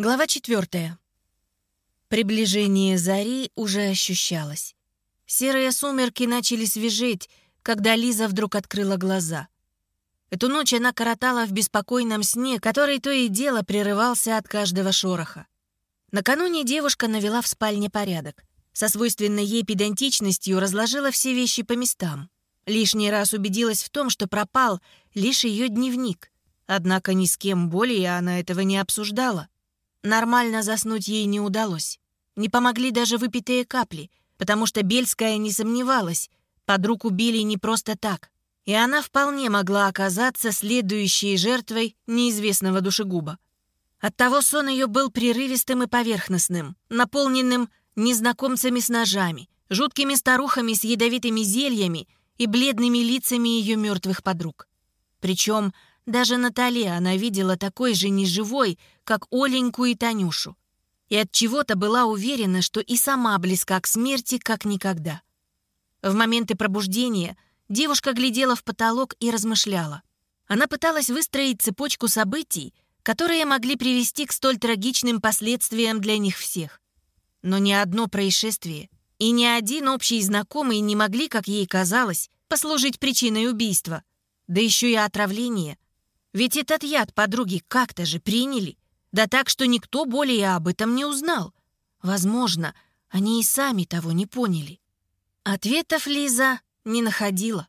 Глава четвертая. Приближение зари уже ощущалось. Серые сумерки начали свежеть, когда Лиза вдруг открыла глаза. Эту ночь она коротала в беспокойном сне, который то и дело прерывался от каждого шороха. Накануне девушка навела в спальне порядок. Со свойственной ей педантичностью разложила все вещи по местам. Лишний раз убедилась в том, что пропал лишь ее дневник. Однако ни с кем более она этого не обсуждала. Нормально заснуть ей не удалось. Не помогли даже выпитые капли, потому что Бельская не сомневалась. Подруг убили не просто так. И она вполне могла оказаться следующей жертвой неизвестного душегуба. Оттого сон ее был прерывистым и поверхностным, наполненным незнакомцами с ножами, жуткими старухами с ядовитыми зельями и бледными лицами ее мертвых подруг. Причем даже Наталья она видела такой же неживой, как Оленьку и Танюшу. И от чего-то была уверена, что и сама близка к смерти, как никогда. В моменты пробуждения девушка глядела в потолок и размышляла. Она пыталась выстроить цепочку событий, которые могли привести к столь трагичным последствиям для них всех. Но ни одно происшествие и ни один общий знакомый не могли, как ей казалось, послужить причиной убийства, да еще и отравления — ведь этот яд подруги как-то же приняли. Да так, что никто более об этом не узнал. Возможно, они и сами того не поняли. Ответов Лиза не находила.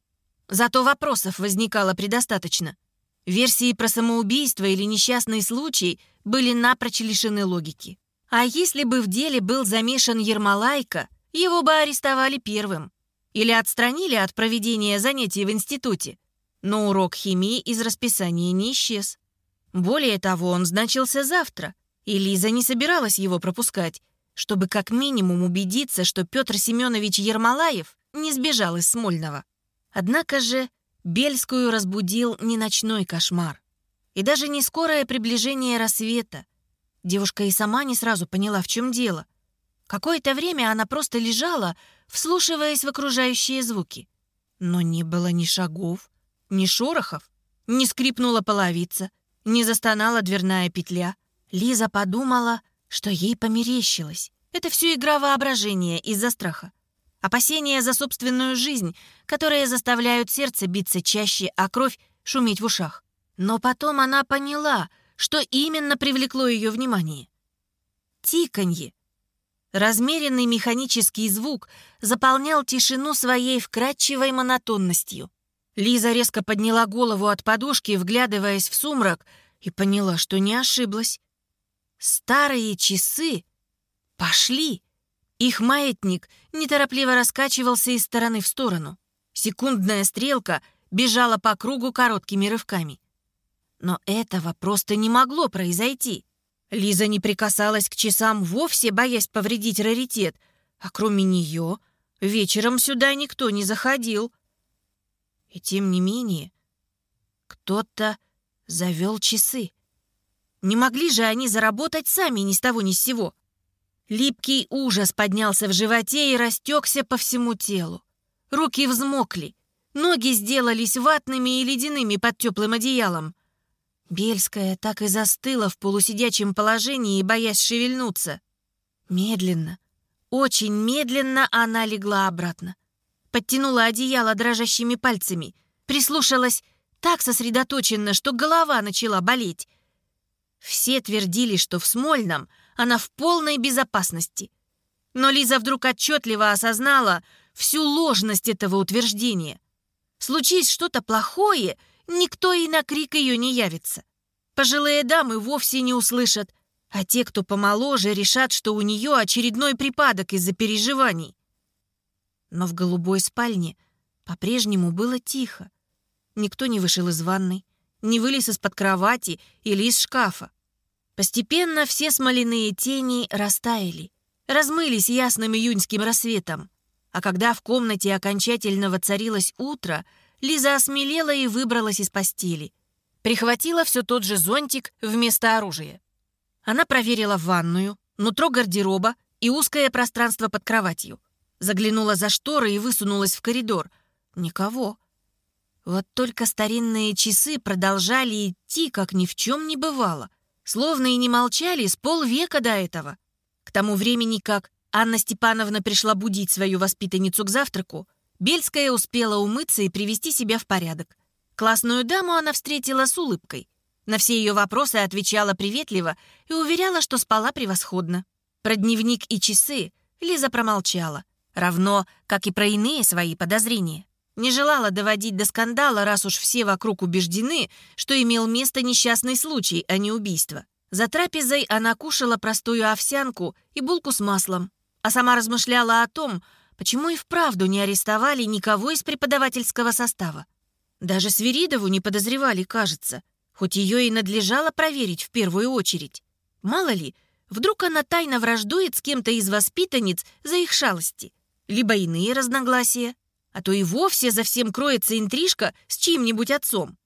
Зато вопросов возникало предостаточно. Версии про самоубийство или несчастный случай были напрочь лишены логики. А если бы в деле был замешан Ермолайка, его бы арестовали первым. Или отстранили от проведения занятий в институте, но урок химии из расписания не исчез. Более того, он значился завтра, и Лиза не собиралась его пропускать, чтобы как минимум убедиться, что Петр Семенович Ермолаев не сбежал из Смольного. Однако же Бельскую разбудил не ночной кошмар, и даже не скорое приближение рассвета. Девушка и сама не сразу поняла, в чем дело. Какое-то время она просто лежала, вслушиваясь в окружающие звуки. Но не было ни шагов, ни шорохов, не скрипнула половица, не застонала дверная петля. Лиза подумала, что ей померещилось. Это все игра воображения из-за страха. Опасения за собственную жизнь, которые заставляют сердце биться чаще, а кровь шуметь в ушах. Но потом она поняла, что именно привлекло ее внимание. Тиканье. Размеренный механический звук заполнял тишину своей вкрадчивой монотонностью. Лиза резко подняла голову от подушки, вглядываясь в сумрак, и поняла, что не ошиблась. Старые часы пошли. Их маятник неторопливо раскачивался из стороны в сторону. Секундная стрелка бежала по кругу короткими рывками. Но этого просто не могло произойти. Лиза не прикасалась к часам вовсе, боясь повредить раритет, а кроме нее вечером сюда никто не заходил. И тем не менее, кто-то завел часы. Не могли же они заработать сами ни с того ни с сего. Липкий ужас поднялся в животе и растекся по всему телу. Руки взмокли, ноги сделались ватными и ледяными под теплым одеялом. Бельская так и застыла в полусидячем положении, боясь шевельнуться. Медленно, очень медленно она легла обратно подтянула одеяло дрожащими пальцами, прислушалась так сосредоточенно, что голова начала болеть. Все твердили, что в Смольном она в полной безопасности. Но Лиза вдруг отчетливо осознала всю ложность этого утверждения. Случись что-то плохое, никто и на крик ее не явится. Пожилые дамы вовсе не услышат, а те, кто помоложе, решат, что у нее очередной припадок из-за переживаний. Но в голубой спальне по-прежнему было тихо. Никто не вышел из ванной, не вылез из-под кровати или из шкафа. Постепенно все смоляные тени растаяли, размылись ясным июньским рассветом. А когда в комнате окончательно воцарилось утро, Лиза осмелела и выбралась из постели. Прихватила все тот же зонтик вместо оружия. Она проверила ванную, нутро гардероба и узкое пространство под кроватью. Заглянула за шторы и высунулась в коридор. Никого. Вот только старинные часы продолжали идти, как ни в чем не бывало. словно и не молчали с полвека до этого. К тому времени, как Анна Степановна пришла будить свою воспитанницу к завтраку, Бельская успела умыться и привести себя в порядок. Классную даму она встретила с улыбкой. На все ее вопросы отвечала приветливо и уверяла, что спала превосходно. Про дневник и часы Лиза промолчала, равно как и про иные свои подозрения. Не желала доводить до скандала, раз уж все вокруг убеждены, что имел место несчастный случай, а не убийство. За трапезой она кушала простую овсянку и булку с маслом, а сама размышляла о том, почему и вправду не арестовали никого из преподавательского состава. Даже Свиридову не подозревали, кажется, хоть ее и надлежало проверить в первую очередь. Мало ли, вдруг она тайно враждует с кем-то из воспитанниц за их шалости, либо иные разногласия, а то и вовсе за всем кроется интрижка с чьим-нибудь отцом.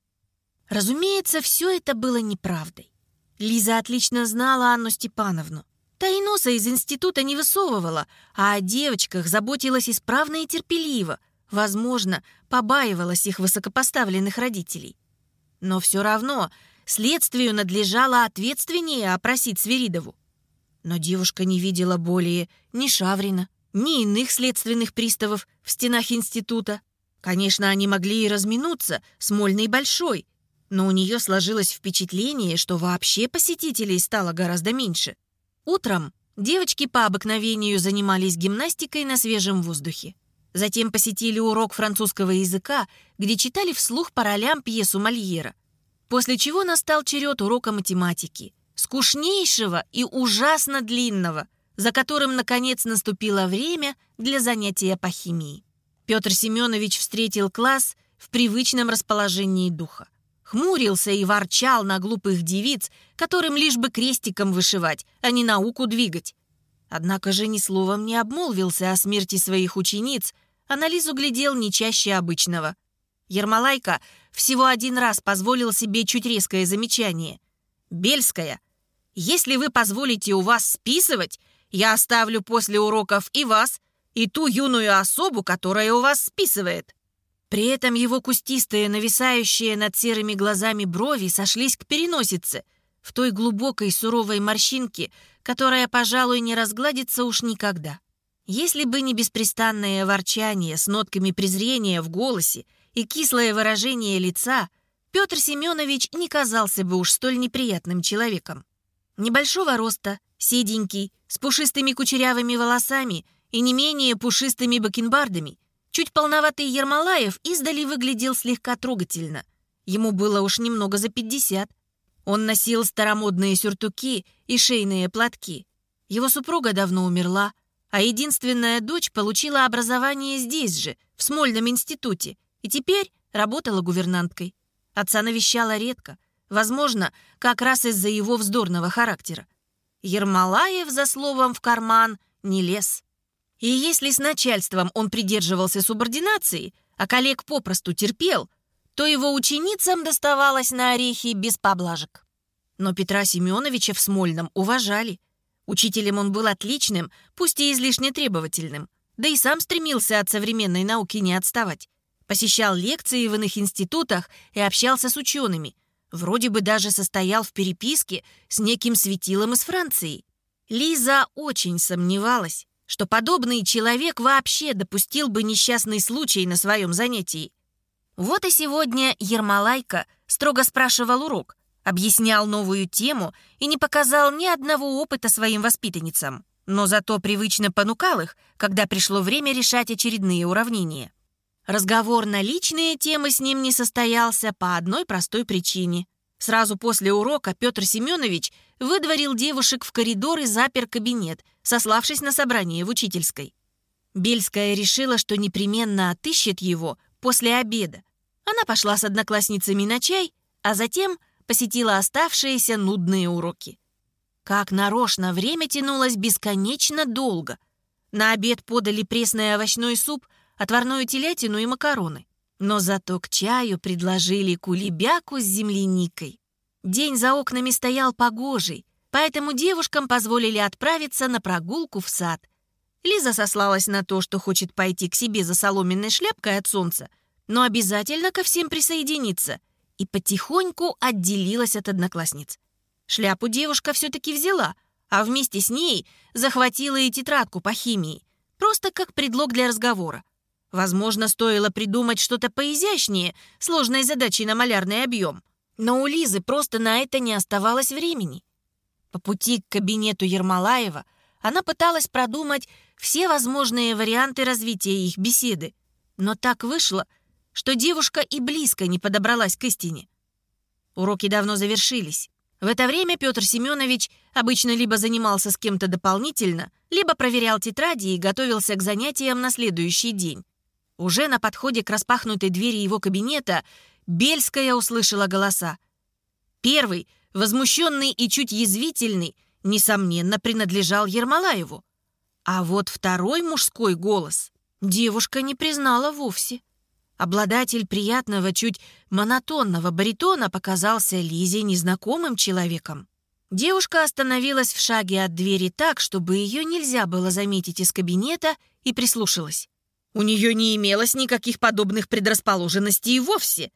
Разумеется, все это было неправдой. Лиза отлично знала Анну Степановну. Та и носа из института не высовывала, а о девочках заботилась исправно и терпеливо. Возможно, побаивалась их высокопоставленных родителей. Но все равно следствию надлежало ответственнее опросить Свиридову. Но девушка не видела более ни Шаврина, ни иных следственных приставов в стенах института. Конечно, они могли и разминуться, Смольный большой, но у нее сложилось впечатление, что вообще посетителей стало гораздо меньше. Утром девочки по обыкновению занимались гимнастикой на свежем воздухе. Затем посетили урок французского языка, где читали вслух по ролям пьесу Мольера. После чего настал черед урока математики. Скучнейшего и ужасно длинного, за которым, наконец, наступило время для занятия по химии. Петр Семенович встретил класс в привычном расположении духа хмурился и ворчал на глупых девиц, которым лишь бы крестиком вышивать, а не науку двигать. Однако же ни словом не обмолвился о смерти своих учениц, а на Лизу глядел не чаще обычного. Ермолайка всего один раз позволил себе чуть резкое замечание. «Бельская, если вы позволите у вас списывать, я оставлю после уроков и вас, и ту юную особу, которая у вас списывает». При этом его кустистые, нависающие над серыми глазами брови сошлись к переносице, в той глубокой суровой морщинке, которая, пожалуй, не разгладится уж никогда. Если бы не беспрестанное ворчание с нотками презрения в голосе и кислое выражение лица, Петр Семенович не казался бы уж столь неприятным человеком. Небольшого роста, седенький, с пушистыми кучерявыми волосами и не менее пушистыми бакенбардами, Чуть полноватый Ермолаев издали выглядел слегка трогательно. Ему было уж немного за пятьдесят. Он носил старомодные сюртуки и шейные платки. Его супруга давно умерла, а единственная дочь получила образование здесь же, в Смольном институте, и теперь работала гувернанткой. Отца навещала редко, возможно, как раз из-за его вздорного характера. Ермолаев за словом в карман не лез. И если с начальством он придерживался субординации, а коллег попросту терпел, то его ученицам доставалось на орехи без поблажек. Но Петра Семеновича в Смольном уважали. Учителем он был отличным, пусть и излишне требовательным, да и сам стремился от современной науки не отставать. Посещал лекции в иных институтах и общался с учеными. Вроде бы даже состоял в переписке с неким светилом из Франции. Лиза очень сомневалась, что подобный человек вообще допустил бы несчастный случай на своем занятии. Вот и сегодня Ермолайка строго спрашивал урок, объяснял новую тему и не показал ни одного опыта своим воспитанницам, но зато привычно понукал их, когда пришло время решать очередные уравнения. Разговор на личные темы с ним не состоялся по одной простой причине. Сразу после урока Петр Семенович выдворил девушек в коридор и запер кабинет, сославшись на собрание в учительской. Бельская решила, что непременно отыщет его после обеда. Она пошла с одноклассницами на чай, а затем посетила оставшиеся нудные уроки. Как нарочно время тянулось бесконечно долго. На обед подали пресный овощной суп, отварную телятину и макароны. Но зато к чаю предложили кулебяку с земляникой. День за окнами стоял погожий, поэтому девушкам позволили отправиться на прогулку в сад. Лиза сослалась на то, что хочет пойти к себе за соломенной шляпкой от солнца, но обязательно ко всем присоединиться, и потихоньку отделилась от одноклассниц. Шляпу девушка все-таки взяла, а вместе с ней захватила и тетрадку по химии, просто как предлог для разговора. Возможно, стоило придумать что-то поизящнее сложной задачи на малярный объем. Но у Лизы просто на это не оставалось времени. По пути к кабинету Ермолаева она пыталась продумать все возможные варианты развития их беседы. Но так вышло, что девушка и близко не подобралась к истине. Уроки давно завершились. В это время Петр Семенович обычно либо занимался с кем-то дополнительно, либо проверял тетради и готовился к занятиям на следующий день. Уже на подходе к распахнутой двери его кабинета Бельская услышала голоса. Первый, возмущенный и чуть язвительный, несомненно, принадлежал Ермолаеву. А вот второй мужской голос девушка не признала вовсе. Обладатель приятного, чуть монотонного баритона показался Лизе незнакомым человеком. Девушка остановилась в шаге от двери так, чтобы ее нельзя было заметить из кабинета, и прислушалась. У нее не имелось никаких подобных предрасположенностей и вовсе.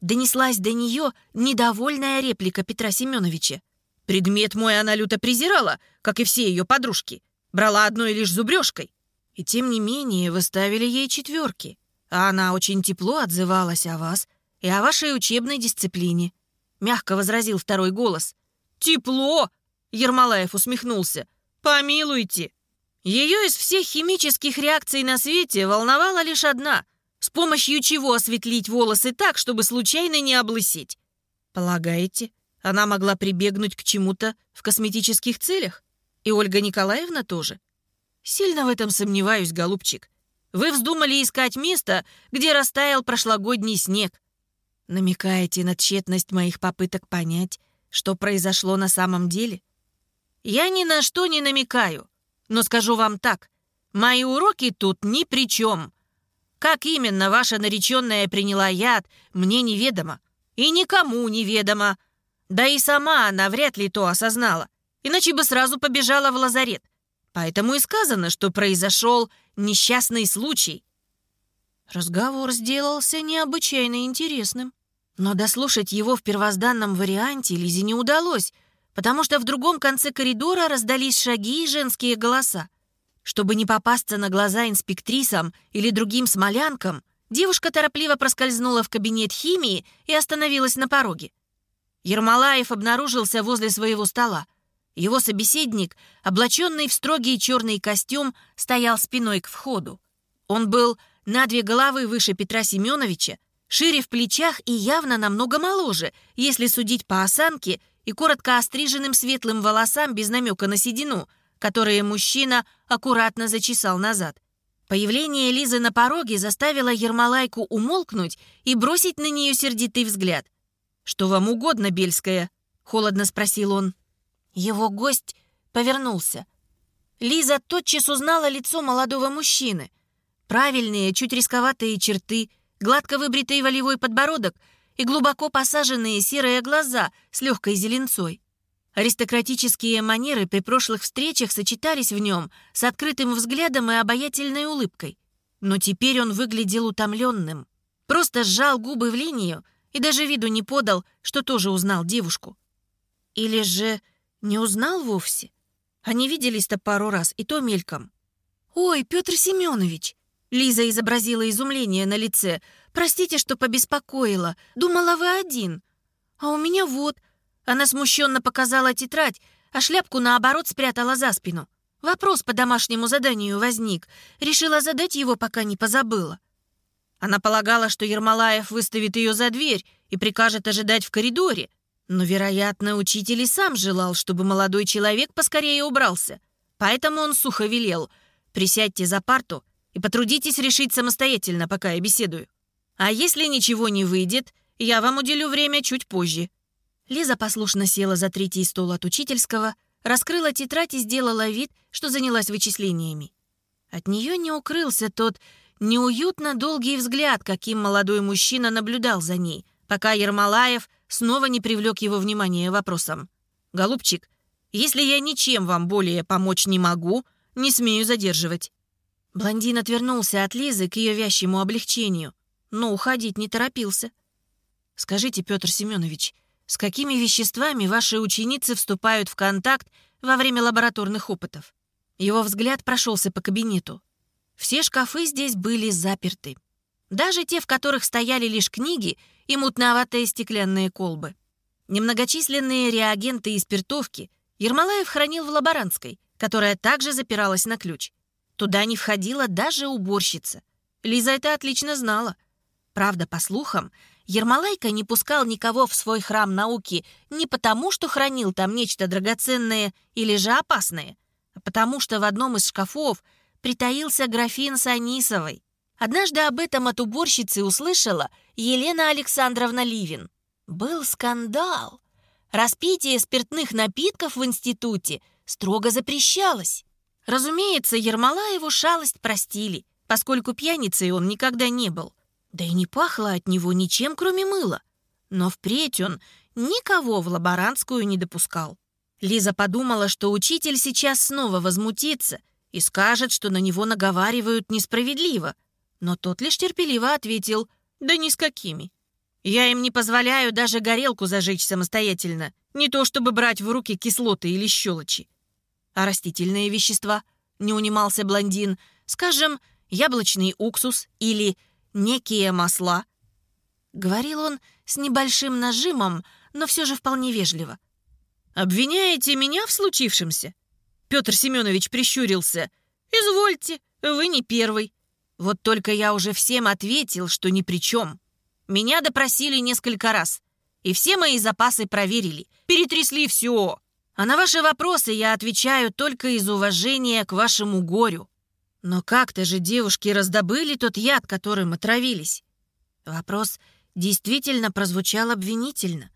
Донеслась до нее недовольная реплика Петра Семеновича. Предмет мой она люто презирала, как и все ее подружки. Брала одной лишь зубрежкой. И тем не менее вы ставили ей четверки а она очень тепло отзывалась о вас и о вашей учебной дисциплине», — мягко возразил второй голос. «Тепло!» — Ермолаев усмехнулся. «Помилуйте!» Ее из всех химических реакций на свете волновала лишь одна — с помощью чего осветлить волосы так, чтобы случайно не облысеть. Полагаете, она могла прибегнуть к чему-то в косметических целях? И Ольга Николаевна тоже? Сильно в этом сомневаюсь, голубчик. Вы вздумали искать место, где растаял прошлогодний снег. Намекаете на тщетность моих попыток понять, что произошло на самом деле? Я ни на что не намекаю, но скажу вам так. Мои уроки тут ни при чем. Как именно ваша нареченная приняла яд, мне неведомо. И никому неведомо. Да и сама она вряд ли то осознала, иначе бы сразу побежала в лазарет. Поэтому и сказано, что произошел несчастный случай. Разговор сделался необычайно интересным. Но дослушать его в первозданном варианте Лизе не удалось, потому что в другом конце коридора раздались шаги и женские голоса. Чтобы не попасться на глаза инспектрисам или другим смолянкам, девушка торопливо проскользнула в кабинет химии и остановилась на пороге. Ермолаев обнаружился возле своего стола. Его собеседник, облаченный в строгий черный костюм, стоял спиной к входу. Он был на две головы выше Петра Семеновича, шире в плечах и явно намного моложе, если судить по осанке и коротко остриженным светлым волосам без намека на седину, которые мужчина аккуратно зачесал назад. Появление Лизы на пороге заставило Ермолайку умолкнуть и бросить на нее сердитый взгляд. «Что вам угодно, Бельская?» — холодно спросил он. Его гость повернулся. Лиза тотчас узнала лицо молодого мужчины. Правильные, чуть рисковатые черты, гладко выбритый волевой подбородок и глубоко посаженные серые глаза с легкой зеленцой. Аристократические манеры при прошлых встречах сочетались в нем с открытым взглядом и обаятельной улыбкой. Но теперь он выглядел утомленным. Просто сжал губы в линию и даже виду не подал, что тоже узнал девушку. Или же не узнал вовсе? Они виделись-то пару раз, и то мельком. «Ой, Петр Семенович!» Лиза изобразила изумление на лице. «Простите, что побеспокоила. Думала, вы один. А у меня вот...» Она смущенно показала тетрадь, а шляпку, наоборот, спрятала за спину. Вопрос по домашнему заданию возник. Решила задать его, пока не позабыла. Она полагала, что Ермолаев выставит ее за дверь и прикажет ожидать в коридоре. Но, вероятно, учитель и сам желал, чтобы молодой человек поскорее убрался. Поэтому он сухо велел «Присядьте за парту и потрудитесь решить самостоятельно, пока я беседую. А если ничего не выйдет, я вам уделю время чуть позже». Лиза послушно села за третий стол от учительского, раскрыла тетрадь и сделала вид, что занялась вычислениями. От нее не укрылся тот неуютно долгий взгляд, каким молодой мужчина наблюдал за ней, пока Ермолаев снова не привлек его внимание вопросом. «Голубчик, если я ничем вам более помочь не могу, не смею задерживать». Блондин отвернулся от Лизы к ее вящему облегчению, но уходить не торопился. «Скажите, Петр Семенович, с какими веществами ваши ученицы вступают в контакт во время лабораторных опытов. Его взгляд прошелся по кабинету. Все шкафы здесь были заперты. Даже те, в которых стояли лишь книги и мутноватые стеклянные колбы. Немногочисленные реагенты и спиртовки Ермолаев хранил в лаборантской, которая также запиралась на ключ. Туда не входила даже уборщица. Лиза это отлично знала. Правда, по слухам, Ермолайка не пускал никого в свой храм науки не потому, что хранил там нечто драгоценное или же опасное, а потому что в одном из шкафов притаился графин с Анисовой. Однажды об этом от уборщицы услышала Елена Александровна Ливин. Был скандал. Распитие спиртных напитков в институте строго запрещалось. Разумеется, Ермолаеву шалость простили, поскольку пьяницей он никогда не был. Да и не пахло от него ничем, кроме мыла. Но впредь он никого в лаборантскую не допускал. Лиза подумала, что учитель сейчас снова возмутится и скажет, что на него наговаривают несправедливо. Но тот лишь терпеливо ответил «Да ни с какими». «Я им не позволяю даже горелку зажечь самостоятельно, не то чтобы брать в руки кислоты или щелочи». «А растительные вещества?» — не унимался блондин. «Скажем, яблочный уксус или некие масла». Говорил он с небольшим нажимом, но все же вполне вежливо. «Обвиняете меня в случившемся?» Петр Семенович прищурился. «Извольте, вы не первый. Вот только я уже всем ответил, что ни при чем. Меня допросили несколько раз, и все мои запасы проверили, перетрясли все. А на ваши вопросы я отвечаю только из уважения к вашему горю. Но как-то же девушки раздобыли тот яд, которым отравились. Вопрос действительно прозвучал обвинительно.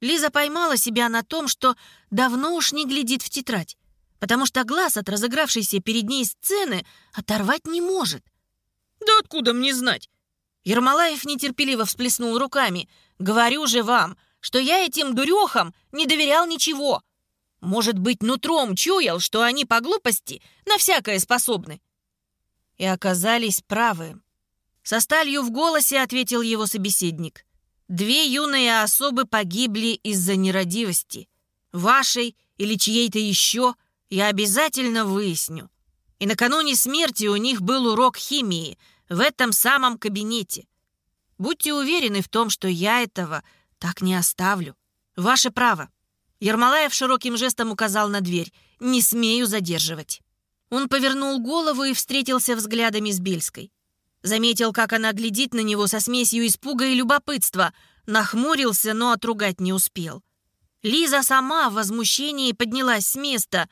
Лиза поймала себя на том, что давно уж не глядит в тетрадь, потому что глаз от разыгравшейся перед ней сцены оторвать не может. «Да откуда мне знать?» Ермолаев нетерпеливо всплеснул руками. «Говорю же вам, что я этим дурехам не доверял ничего. Может быть, нутром чуял, что они по глупости на всякое способны и оказались правы. Со сталью в голосе ответил его собеседник. Две юные особы погибли из-за нерадивости. Вашей или чьей-то еще я обязательно выясню. И накануне смерти у них был урок химии в этом самом кабинете. Будьте уверены в том, что я этого так не оставлю. Ваше право. Ермолаев широким жестом указал на дверь. Не смею задерживать. Он повернул голову и встретился взглядами с Бельской. Заметил, как она глядит на него со смесью испуга и любопытства. Нахмурился, но отругать не успел. Лиза сама в возмущении поднялась с места.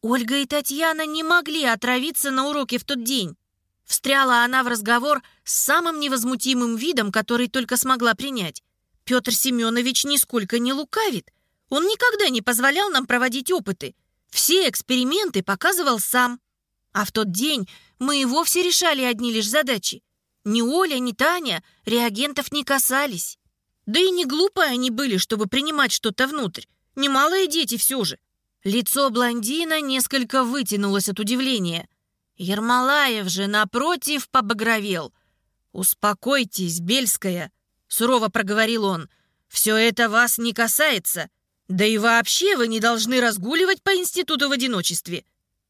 Ольга и Татьяна не могли отравиться на уроке в тот день. Встряла она в разговор с самым невозмутимым видом, который только смогла принять. Петр Семенович нисколько не лукавит. Он никогда не позволял нам проводить опыты. Все эксперименты показывал сам. А в тот день мы и вовсе решали одни лишь задачи. Ни Оля, ни Таня реагентов не касались. Да и не глупые они были, чтобы принимать что-то внутрь. Немалые дети все же. Лицо блондина несколько вытянулось от удивления. Ермолаев же, напротив, побагровел. «Успокойтесь, Бельская», — сурово проговорил он. «Все это вас не касается. Да и вообще вы не должны разгуливать по институту в одиночестве.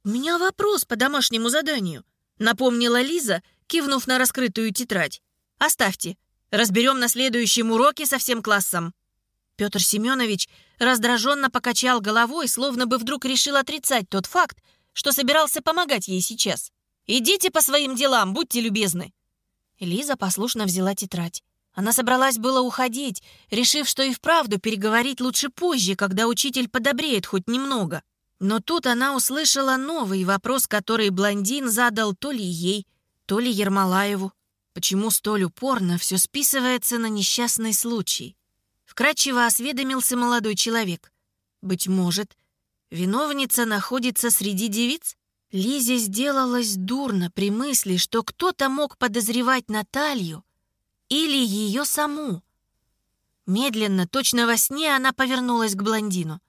У меня вопрос по домашнему заданию, напомнила Лиза, кивнув на раскрытую тетрадь. Оставьте. Разберем на следующем уроке со всем классом. Петр Семенович раздраженно покачал головой, словно бы вдруг решил отрицать тот факт, что собирался помогать ей сейчас. «Идите по своим делам, будьте любезны». Лиза послушно взяла тетрадь. Она собралась было уходить, решив, что и вправду переговорить лучше позже, когда учитель подобреет хоть немного. Но тут она услышала новый вопрос, который блондин задал то ли ей, то ли Ермолаеву. Почему столь упорно все списывается на несчастный случай? Вкратчиво осведомился молодой человек. Быть может, виновница находится среди девиц? Лизе сделалось дурно при мысли, что кто-то мог подозревать Наталью, или ее саму. Медленно, точно во сне, она повернулась к блондину.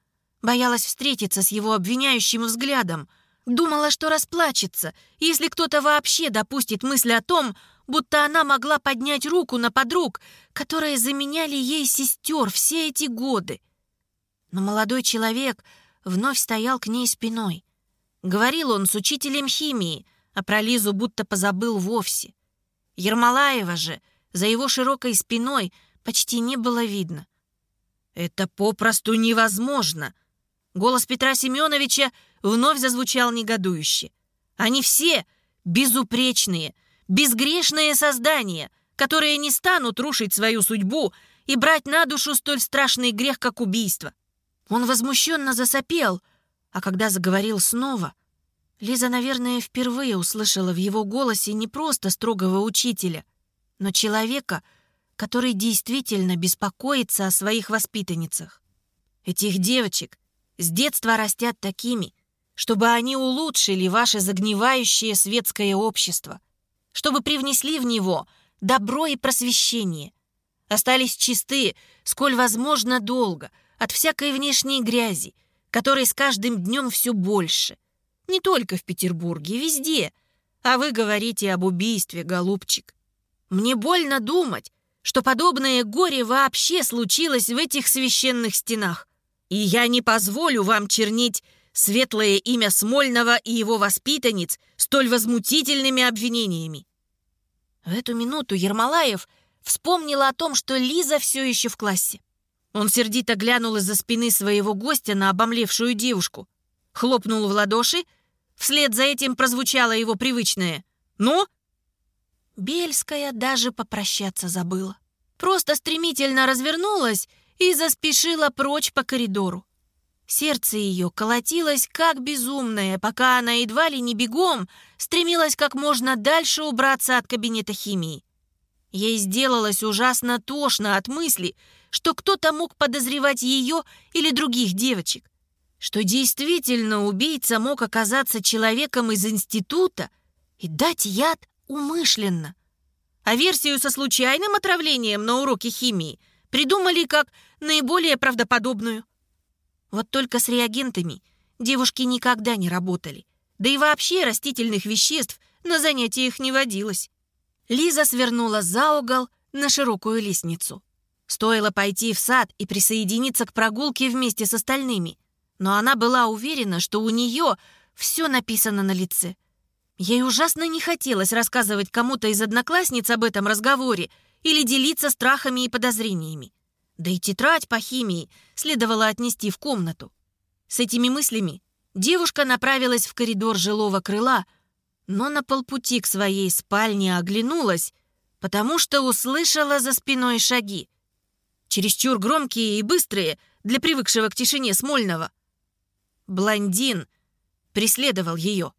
Боялась встретиться с его обвиняющим взглядом. Думала, что расплачется, если кто-то вообще допустит мысль о том, будто она могла поднять руку на подруг, которые заменяли ей сестер все эти годы. Но молодой человек вновь стоял к ней спиной. Говорил он с учителем химии, а про Лизу будто позабыл вовсе. Ермолаева же за его широкой спиной почти не было видно. «Это попросту невозможно!» Голос Петра Семеновича вновь зазвучал негодующе. «Они все безупречные, безгрешные создания, которые не станут рушить свою судьбу и брать на душу столь страшный грех, как убийство». Он возмущенно засопел, а когда заговорил снова, Лиза, наверное, впервые услышала в его голосе не просто строгого учителя, но человека, который действительно беспокоится о своих воспитанницах. Этих девочек с детства растят такими, чтобы они улучшили ваше загнивающее светское общество, чтобы привнесли в него добро и просвещение, остались чисты, сколь возможно долго, от всякой внешней грязи, которой с каждым днем все больше. Не только в Петербурге, везде. А вы говорите об убийстве, голубчик. Мне больно думать, что подобное горе вообще случилось в этих священных стенах. И я не позволю вам чернить светлое имя Смольного и его воспитанниц столь возмутительными обвинениями. В эту минуту Ермолаев вспомнила о том, что Лиза все еще в классе. Он сердито глянул из-за спины своего гостя на обомлевшую девушку, хлопнул в ладоши, вслед за этим прозвучало его привычное «Ну?». Бельская даже попрощаться забыла. Просто стремительно развернулась и заспешила прочь по коридору. Сердце ее колотилось как безумное, пока она едва ли не бегом стремилась как можно дальше убраться от кабинета химии. Ей сделалось ужасно тошно от мысли, что кто-то мог подозревать ее или других девочек, что действительно убийца мог оказаться человеком из института и дать яд умышленно. А версию со случайным отравлением на уроке химии придумали как наиболее правдоподобную. Вот только с реагентами девушки никогда не работали, да и вообще растительных веществ на занятиях не водилось. Лиза свернула за угол на широкую лестницу. Стоило пойти в сад и присоединиться к прогулке вместе с остальными. Но она была уверена, что у нее все написано на лице. Ей ужасно не хотелось рассказывать кому-то из одноклассниц об этом разговоре или делиться страхами и подозрениями. Да и тетрадь по химии следовало отнести в комнату. С этими мыслями девушка направилась в коридор жилого крыла, но на полпути к своей спальне оглянулась, потому что услышала за спиной шаги чересчур громкие и быстрые для привыкшего к тишине Смольного. Блондин преследовал ее.